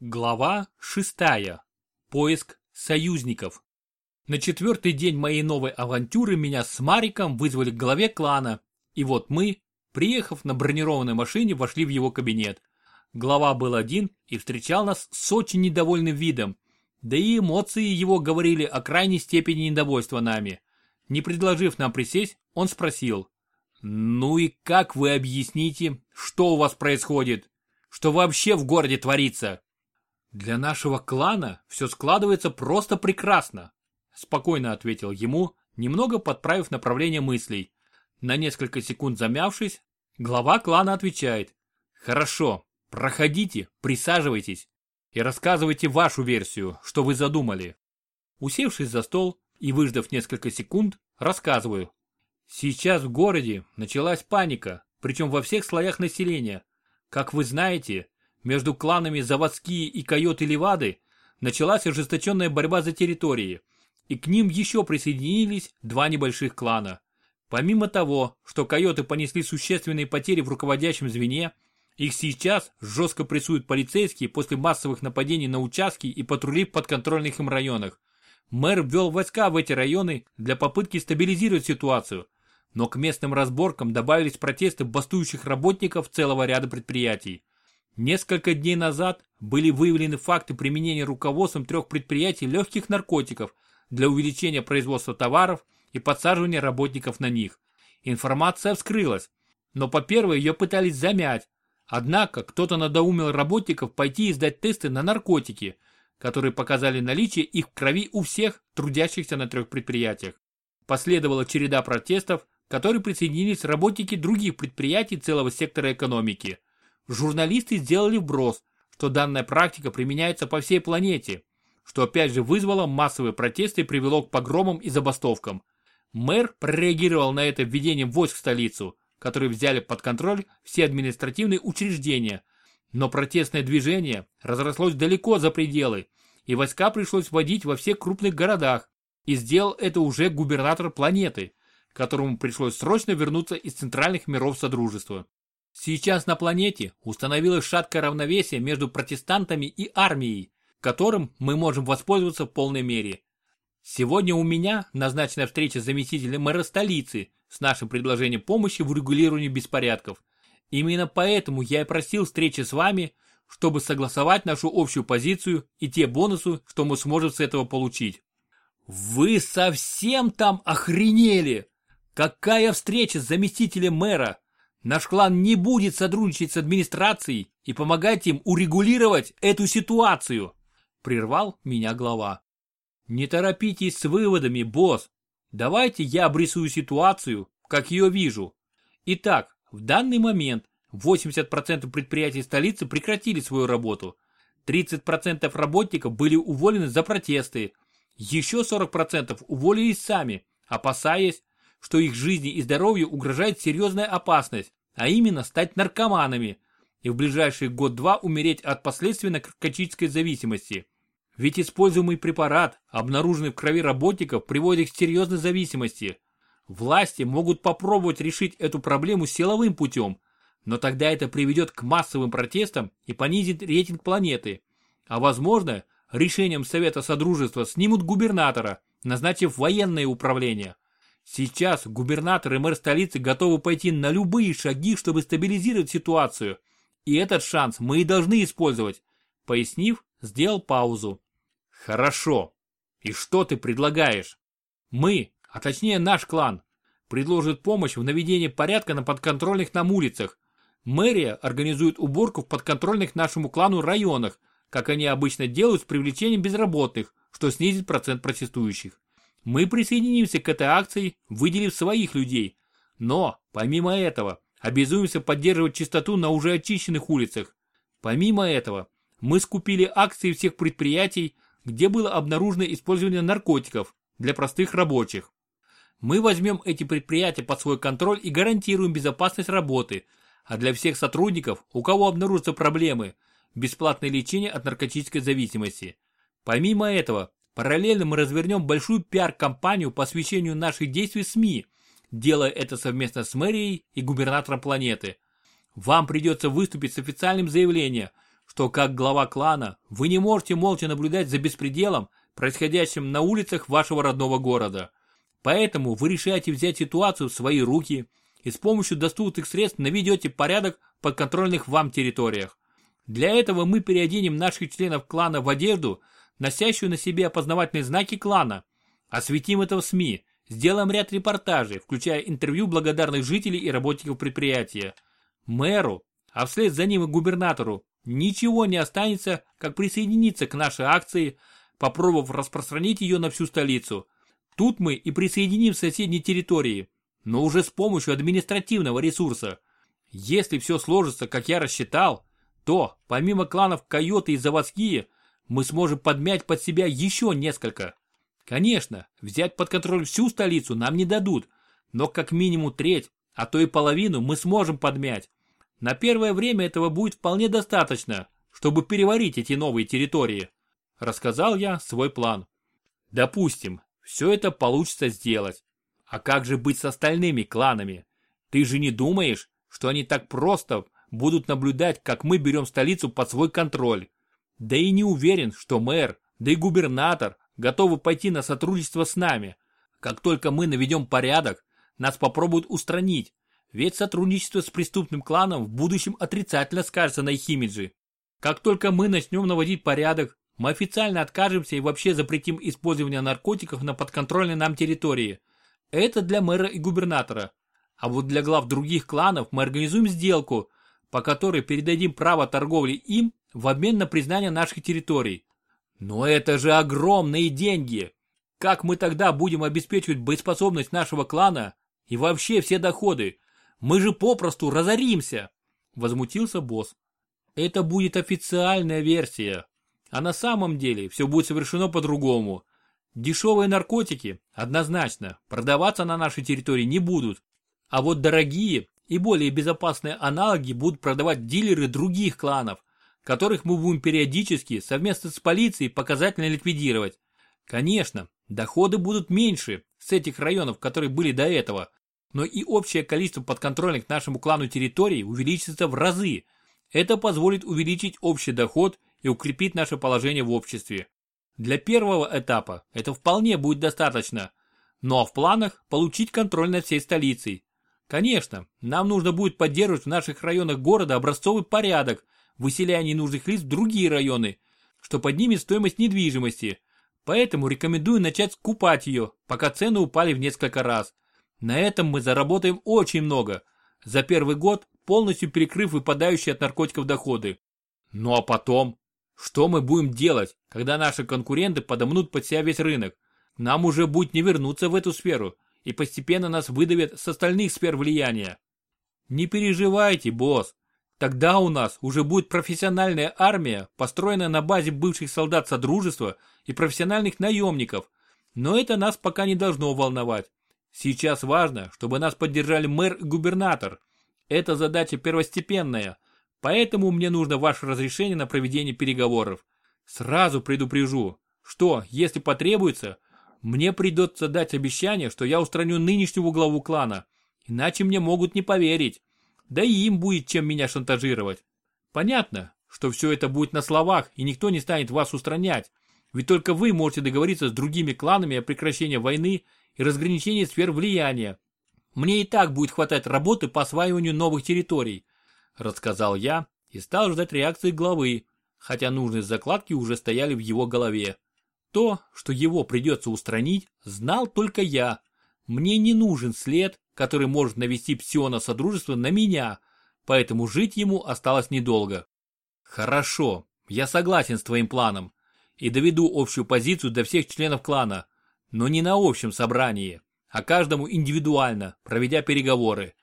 Глава шестая. Поиск союзников. На четвертый день моей новой авантюры меня с Мариком вызвали к главе клана, и вот мы, приехав на бронированной машине, вошли в его кабинет. Глава был один и встречал нас с очень недовольным видом, да и эмоции его говорили о крайней степени недовольства нами. Не предложив нам присесть, он спросил, «Ну и как вы объясните, что у вас происходит? Что вообще в городе творится?» «Для нашего клана все складывается просто прекрасно», спокойно ответил ему, немного подправив направление мыслей. На несколько секунд замявшись, глава клана отвечает. «Хорошо, проходите, присаживайтесь и рассказывайте вашу версию, что вы задумали». Усевшись за стол и выждав несколько секунд, рассказываю. Сейчас в городе началась паника, причем во всех слоях населения. Как вы знаете, между кланами Заводские и Койоты Левады началась ожесточенная борьба за территории, и к ним еще присоединились два небольших клана. Помимо того, что койоты понесли существенные потери в руководящем звене, их сейчас жестко прессуют полицейские после массовых нападений на участки и патрули в подконтрольных им районах. Мэр ввел войска в эти районы для попытки стабилизировать ситуацию, но к местным разборкам добавились протесты бастующих работников целого ряда предприятий. Несколько дней назад были выявлены факты применения руководством трех предприятий легких наркотиков для увеличения производства товаров и подсаживания работников на них. Информация вскрылась, но по первой ее пытались замять. Однако кто-то надоумил работников пойти и сдать тесты на наркотики, которые показали наличие их в крови у всех трудящихся на трех предприятиях. Последовала череда протестов, к которой присоединились работники других предприятий целого сектора экономики – Журналисты сделали вброс, что данная практика применяется по всей планете, что опять же вызвало массовые протесты и привело к погромам и забастовкам. Мэр прореагировал на это введением войск в столицу, которые взяли под контроль все административные учреждения. Но протестное движение разрослось далеко за пределы, и войска пришлось вводить во всех крупных городах, и сделал это уже губернатор планеты, которому пришлось срочно вернуться из центральных миров Содружества. Сейчас на планете установилось шаткое равновесие между протестантами и армией, которым мы можем воспользоваться в полной мере. Сегодня у меня назначена встреча с заместителем мэра столицы с нашим предложением помощи в урегулировании беспорядков. Именно поэтому я и просил встречи с вами, чтобы согласовать нашу общую позицию и те бонусы, что мы сможем с этого получить. Вы совсем там охренели? Какая встреча с заместителем мэра? Наш клан не будет сотрудничать с администрацией и помогать им урегулировать эту ситуацию, прервал меня глава. Не торопитесь с выводами, босс. Давайте я обрисую ситуацию, как ее вижу. Итак, в данный момент 80% предприятий столицы прекратили свою работу. 30% работников были уволены за протесты. Еще 40% уволились сами, опасаясь, что их жизни и здоровью угрожает серьезная опасность, а именно стать наркоманами и в ближайший год-два умереть от последствий наркотической зависимости. Ведь используемый препарат, обнаруженный в крови работников, приводит к серьезной зависимости. Власти могут попробовать решить эту проблему силовым путем, но тогда это приведет к массовым протестам и понизит рейтинг планеты. А возможно, решением Совета Содружества снимут губернатора, назначив военное управление. Сейчас губернатор и мэр столицы готовы пойти на любые шаги, чтобы стабилизировать ситуацию. И этот шанс мы и должны использовать. Пояснив, сделал паузу. Хорошо. И что ты предлагаешь? Мы, а точнее наш клан, предложит помощь в наведении порядка на подконтрольных нам улицах. Мэрия организует уборку в подконтрольных нашему клану районах, как они обычно делают с привлечением безработных, что снизит процент протестующих. Мы присоединимся к этой акции, выделив своих людей. Но, помимо этого, обязуемся поддерживать чистоту на уже очищенных улицах. Помимо этого, мы скупили акции всех предприятий, где было обнаружено использование наркотиков для простых рабочих. Мы возьмем эти предприятия под свой контроль и гарантируем безопасность работы, а для всех сотрудников, у кого обнаружатся проблемы, бесплатное лечение от наркотической зависимости. Помимо этого, Параллельно мы развернем большую пиар-компанию по освещению наших действий СМИ, делая это совместно с мэрией и губернатором планеты. Вам придется выступить с официальным заявлением, что как глава клана вы не можете молча наблюдать за беспределом, происходящим на улицах вашего родного города. Поэтому вы решаете взять ситуацию в свои руки и с помощью доступных средств наведете порядок в подконтрольных вам территориях. Для этого мы переоденем наших членов клана в одежду, носящую на себе опознавательные знаки клана, осветим это в СМИ, сделаем ряд репортажей, включая интервью благодарных жителей и работников предприятия. Мэру, а вслед за ним и губернатору, ничего не останется, как присоединиться к нашей акции, попробовав распространить ее на всю столицу. Тут мы и присоединим соседние территории, но уже с помощью административного ресурса. Если все сложится, как я рассчитал, то, помимо кланов Койоты и Заводские, мы сможем подмять под себя еще несколько. Конечно, взять под контроль всю столицу нам не дадут, но как минимум треть, а то и половину мы сможем подмять. На первое время этого будет вполне достаточно, чтобы переварить эти новые территории. Рассказал я свой план. Допустим, все это получится сделать. А как же быть с остальными кланами? Ты же не думаешь, что они так просто будут наблюдать, как мы берем столицу под свой контроль? Да и не уверен, что мэр, да и губернатор готовы пойти на сотрудничество с нами. Как только мы наведем порядок, нас попробуют устранить, ведь сотрудничество с преступным кланом в будущем отрицательно скажется на их имидже. Как только мы начнем наводить порядок, мы официально откажемся и вообще запретим использование наркотиков на подконтрольной нам территории. Это для мэра и губернатора. А вот для глав других кланов мы организуем сделку, по которой передадим право торговли им в обмен на признание наших территорий. Но это же огромные деньги! Как мы тогда будем обеспечивать боеспособность нашего клана и вообще все доходы? Мы же попросту разоримся!» Возмутился босс. «Это будет официальная версия. А на самом деле все будет совершено по-другому. Дешевые наркотики, однозначно, продаваться на нашей территории не будут. А вот дорогие и более безопасные аналоги будут продавать дилеры других кланов, которых мы будем периодически совместно с полицией показательно ликвидировать. Конечно, доходы будут меньше с этих районов, которые были до этого, но и общее количество подконтрольных нашему клану территорий увеличится в разы. Это позволит увеличить общий доход и укрепить наше положение в обществе. Для первого этапа это вполне будет достаточно. Ну а в планах получить контроль над всей столицей. Конечно, нам нужно будет поддерживать в наших районах города образцовый порядок, выселяя ненужных лиц в другие районы, что поднимет стоимость недвижимости. Поэтому рекомендую начать скупать ее, пока цены упали в несколько раз. На этом мы заработаем очень много, за первый год полностью перекрыв выпадающие от наркотиков доходы. Ну а потом, что мы будем делать, когда наши конкуренты подомнут под себя весь рынок? Нам уже будет не вернуться в эту сферу, и постепенно нас выдавят с остальных сфер влияния. Не переживайте, босс. Тогда у нас уже будет профессиональная армия, построенная на базе бывших солдат Содружества и профессиональных наемников. Но это нас пока не должно волновать. Сейчас важно, чтобы нас поддержали мэр и губернатор. Это задача первостепенная – Поэтому мне нужно ваше разрешение на проведение переговоров. Сразу предупрежу, что, если потребуется, мне придется дать обещание, что я устраню нынешнего главу клана. Иначе мне могут не поверить. Да и им будет чем меня шантажировать. Понятно, что все это будет на словах, и никто не станет вас устранять. Ведь только вы можете договориться с другими кланами о прекращении войны и разграничении сфер влияния. Мне и так будет хватать работы по осваиванию новых территорий. Рассказал я и стал ждать реакции главы, хотя нужные закладки уже стояли в его голове. То, что его придется устранить, знал только я. Мне не нужен след, который может навести Псиона Содружества на меня, поэтому жить ему осталось недолго. Хорошо, я согласен с твоим планом и доведу общую позицию до всех членов клана, но не на общем собрании, а каждому индивидуально, проведя переговоры.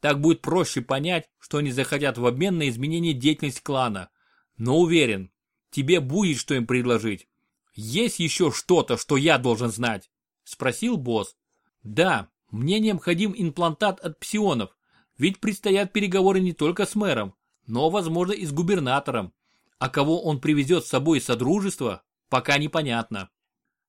Так будет проще понять, что они захотят в обмен на изменение деятельности клана. Но уверен, тебе будет что им предложить. Есть еще что-то, что я должен знать? Спросил босс. Да, мне необходим имплантат от псионов, ведь предстоят переговоры не только с мэром, но, возможно, и с губернатором. А кого он привезет с собой из Содружества, пока непонятно.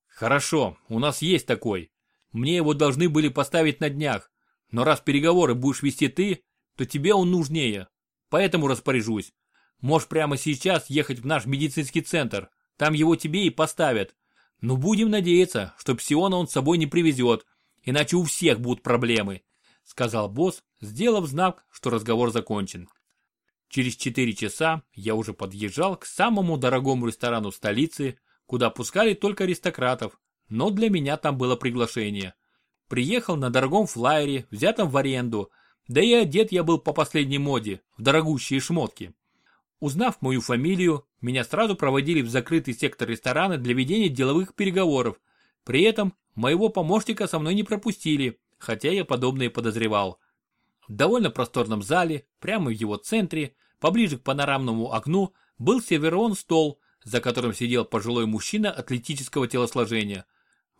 Хорошо, у нас есть такой. Мне его должны были поставить на днях, но раз переговоры будешь вести ты, то тебе он нужнее. Поэтому распоряжусь. Можешь прямо сейчас ехать в наш медицинский центр. Там его тебе и поставят. Но будем надеяться, что Псиона он с собой не привезет, иначе у всех будут проблемы», сказал босс, сделав знак, что разговор закончен. Через 4 часа я уже подъезжал к самому дорогому ресторану столицы, куда пускали только аристократов, но для меня там было приглашение. Приехал на дорогом флайере, взятом в аренду, да и одет я был по последней моде, в дорогущие шмотки. Узнав мою фамилию, меня сразу проводили в закрытый сектор ресторана для ведения деловых переговоров. При этом моего помощника со мной не пропустили, хотя я подобное подозревал. В довольно просторном зале, прямо в его центре, поближе к панорамному окну, был серверон стол, за которым сидел пожилой мужчина атлетического телосложения.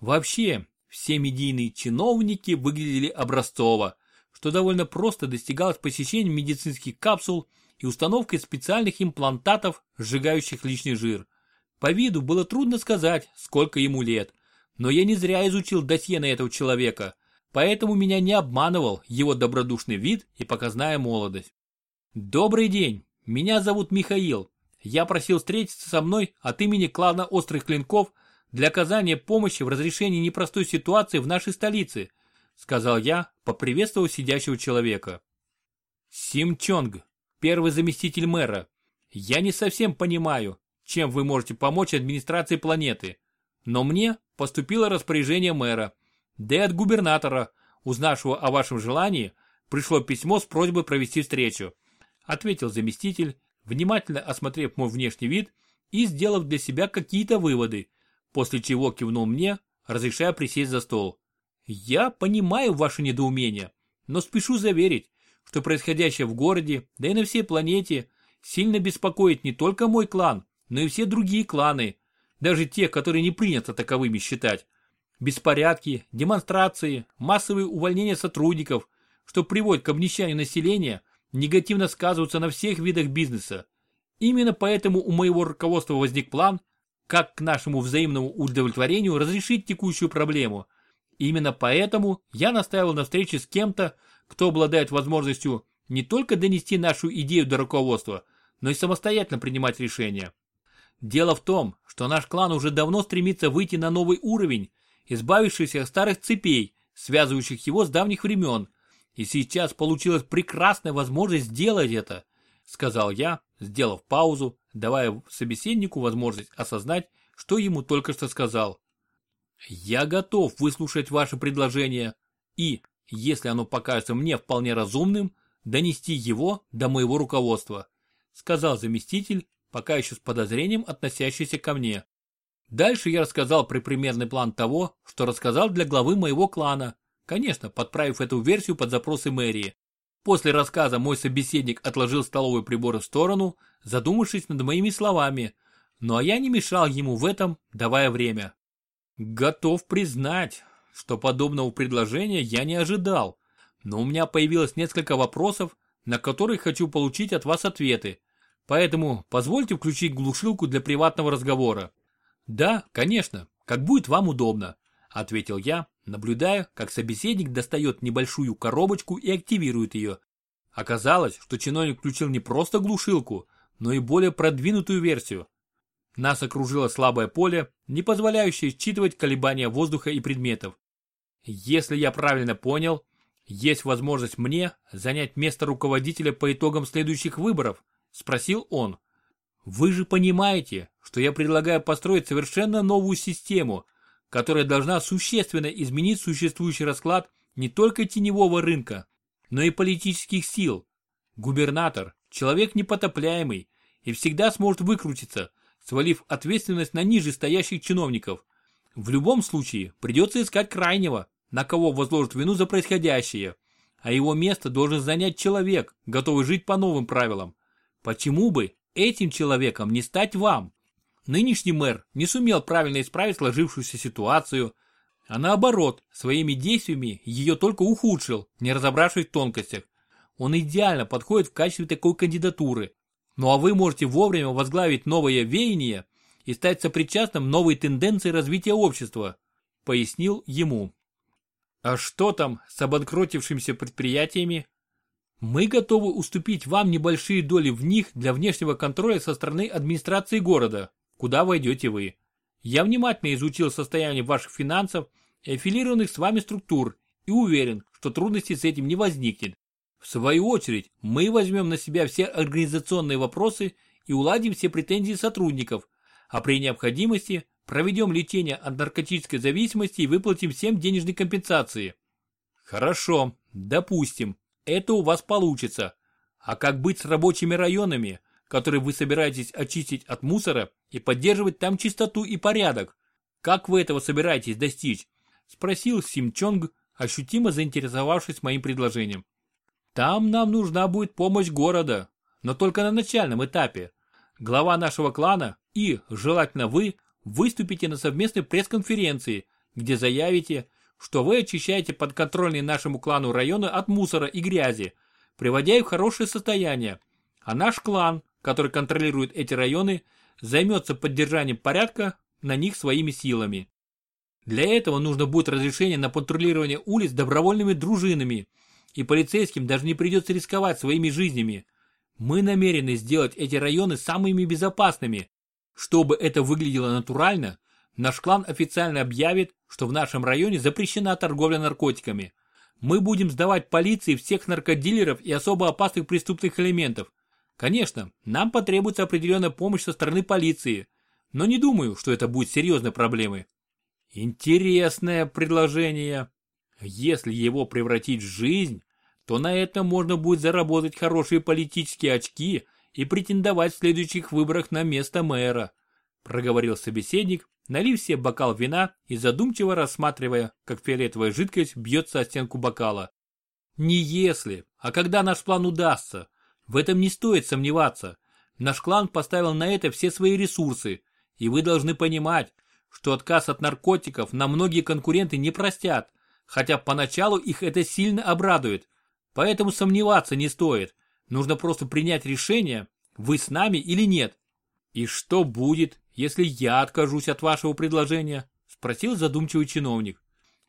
Вообще, все медийные чиновники выглядели образцово, что довольно просто достигалось посещением медицинских капсул и установкой специальных имплантатов, сжигающих лишний жир. По виду было трудно сказать, сколько ему лет, но я не зря изучил досье на этого человека, поэтому меня не обманывал его добродушный вид и показная молодость. «Добрый день, меня зовут Михаил. Я просил встретиться со мной от имени клана Острых Клинков для оказания помощи в разрешении непростой ситуации в нашей столице», сказал я, поприветствовав сидящего человека. Сим Чонг, первый заместитель мэра. Я не совсем понимаю, чем вы можете помочь администрации планеты. Но мне поступило распоряжение мэра. Да и от губернатора, узнавшего о вашем желании, пришло письмо с просьбой провести встречу. Ответил заместитель, внимательно осмотрев мой внешний вид и сделав для себя какие-то выводы, после чего кивнул мне, разрешая присесть за стол. Я понимаю ваше недоумение, но спешу заверить, что происходящее в городе, да и на всей планете, сильно беспокоит не только мой клан, но и все другие кланы, даже те, которые не принято таковыми считать. Беспорядки, демонстрации, массовые увольнения сотрудников, что приводит к обнищанию населения, негативно сказываются на всех видах бизнеса. Именно поэтому у моего руководства возник план, как к нашему взаимному удовлетворению разрешить текущую проблему. Именно поэтому я настаивал на встрече с кем-то, кто обладает возможностью не только донести нашу идею до руководства, но и самостоятельно принимать решения. Дело в том, что наш клан уже давно стремится выйти на новый уровень, избавившись от старых цепей, связывающих его с давних времен, и сейчас получилась прекрасная возможность сделать это, сказал я, сделав паузу, давая собеседнику возможность осознать, что ему только что сказал. Я готов выслушать ваше предложение и, если оно покажется мне вполне разумным, донести его до моего руководства, сказал заместитель, пока еще с подозрением относящийся ко мне. Дальше я рассказал примерный план того, что рассказал для главы моего клана, конечно, подправив эту версию под запросы мэрии. После рассказа мой собеседник отложил столовые приборы в сторону, задумавшись над моими словами, ну я не мешал ему в этом, давая время. Готов признать, что подобного предложения я не ожидал, но у меня появилось несколько вопросов, на которые хочу получить от вас ответы. Поэтому позвольте включить глушилку для приватного разговора. Да, конечно, как будет вам удобно, ответил я, наблюдая, как собеседник достает небольшую коробочку и активирует ее. Оказалось, что чиновник включил не просто глушилку, но и более продвинутую версию. Нас окружило слабое поле, не позволяющее считывать колебания воздуха и предметов. Если я правильно понял, есть возможность мне занять место руководителя по итогам следующих выборов? Спросил он. Вы же понимаете, что я предлагаю построить совершенно новую систему, которая должна существенно изменить существующий расклад не только теневого рынка, но и политических сил. Губернатор – человек непотопляемый и всегда сможет выкрутиться, свалив ответственность на ниже стоящих чиновников. В любом случае придется искать крайнего, на кого возложат вину за происходящее, а его место должен занять человек, готовый жить по новым правилам. Почему бы этим человеком не стать вам? Нынешний мэр не сумел правильно исправить сложившуюся ситуацию, а наоборот, своими действиями ее только ухудшил, не разобравшись в тонкостях. Он идеально подходит в качестве такой кандидатуры. Ну а вы можете вовремя возглавить новое веяние и стать сопричастным новой тенденции развития общества, пояснил ему. А что там с обанкротившимися предприятиями? Мы готовы уступить вам небольшие доли в них для внешнего контроля со стороны администрации города, куда войдете вы. Я внимательно изучил состояние ваших финансов и аффилированных с вами структур и уверен, что трудностей с этим не возникнет. В свою очередь, мы возьмем на себя все организационные вопросы и уладим все претензии сотрудников, а при необходимости проведем лечение от наркотической зависимости и выплатим всем денежные компенсации. Хорошо, допустим, это у вас получится. А как быть с рабочими районами, которые вы собираетесь очистить от мусора и поддерживать там чистоту и порядок? Как вы этого собираетесь достичь? Спросил Сим Чонг, ощутимо заинтересовавшись моим предложением. Там нам нужна будет помощь города, но только на начальном этапе. Глава нашего клана и, желательно вы, выступите на совместной пресс-конференции, где заявите, что вы очищаете подконтрольные нашему клану районы от мусора и грязи, приводя их в хорошее состояние, а наш клан, который контролирует эти районы, займется поддержанием порядка на них своими силами. Для этого нужно будет разрешение на патрулирование улиц добровольными дружинами, и полицейским даже не придется рисковать своими жизнями. Мы намерены сделать эти районы самыми безопасными. Чтобы это выглядело натурально, наш клан официально объявит, что в нашем районе запрещена торговля наркотиками. Мы будем сдавать полиции всех наркодилеров и особо опасных преступных элементов. Конечно, нам потребуется определенная помощь со стороны полиции, но не думаю, что это будет серьезной проблемой. Интересное предложение. Если его превратить в жизнь, то на этом можно будет заработать хорошие политические очки и претендовать в следующих выборах на место мэра, проговорил собеседник, налив себе бокал вина и задумчиво рассматривая, как фиолетовая жидкость бьется о стенку бокала. Не если, а когда наш план удастся. В этом не стоит сомневаться. Наш клан поставил на это все свои ресурсы, и вы должны понимать, что отказ от наркотиков на многие конкуренты не простят, хотя поначалу их это сильно обрадует. Поэтому сомневаться не стоит. Нужно просто принять решение, вы с нами или нет. И что будет, если я откажусь от вашего предложения? Спросил задумчивый чиновник.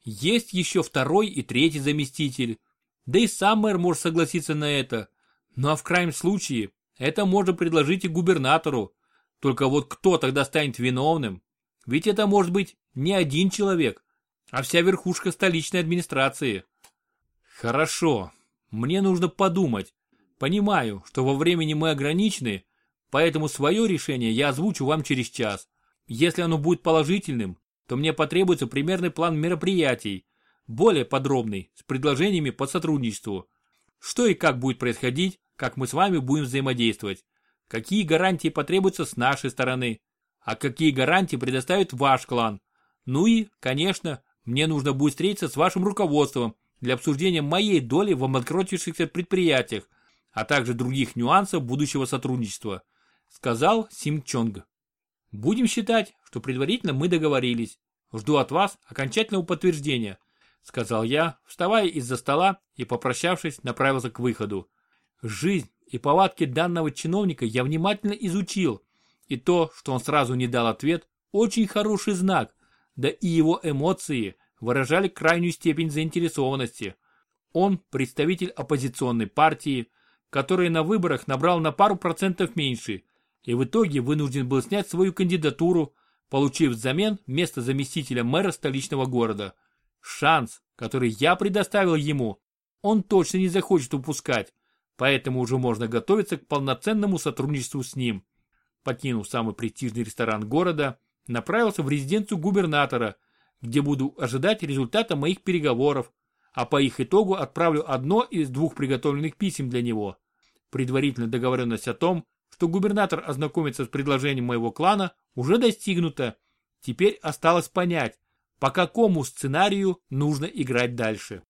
Есть еще второй и третий заместитель. Да и сам мэр может согласиться на это. Ну а в крайнем случае, это можно предложить и губернатору. Только вот кто тогда станет виновным? Ведь это может быть не один человек, а вся верхушка столичной администрации. Хорошо, мне нужно подумать. Понимаю, что во времени мы ограничены, поэтому свое решение я озвучу вам через час. Если оно будет положительным, то мне потребуется примерный план мероприятий, более подробный, с предложениями по сотрудничеству. Что и как будет происходить, как мы с вами будем взаимодействовать. Какие гарантии потребуются с нашей стороны, а какие гарантии предоставит ваш клан. Ну и, конечно, мне нужно будет встретиться с вашим руководством для обсуждения моей доли в обанкротившихся предприятиях, а также других нюансов будущего сотрудничества, сказал Сим Чонг. Будем считать, что предварительно мы договорились. Жду от вас окончательного подтверждения, сказал я, вставая из-за стола и, попрощавшись, направился к выходу. Жизнь и повадки данного чиновника я внимательно изучил и то, что он сразу не дал ответ, очень хороший знак, да и его эмоции выражали крайнюю степень заинтересованности. Он представитель оппозиционной партии, который на выборах набрал на пару процентов меньше, и в итоге вынужден был снять свою кандидатуру, получив взамен место заместителя мэра столичного города. Шанс, который я предоставил ему, он точно не захочет упускать, поэтому уже можно готовиться к полноценному сотрудничеству с ним покинув самый престижный ресторан города, направился в резиденцию губернатора, где буду ожидать результата моих переговоров, а по их итогу отправлю одно из двух приготовленных писем для него. Предварительная договоренность о том, что губернатор ознакомится с предложением моего клана, уже достигнута. Теперь осталось понять, по какому сценарию нужно играть дальше.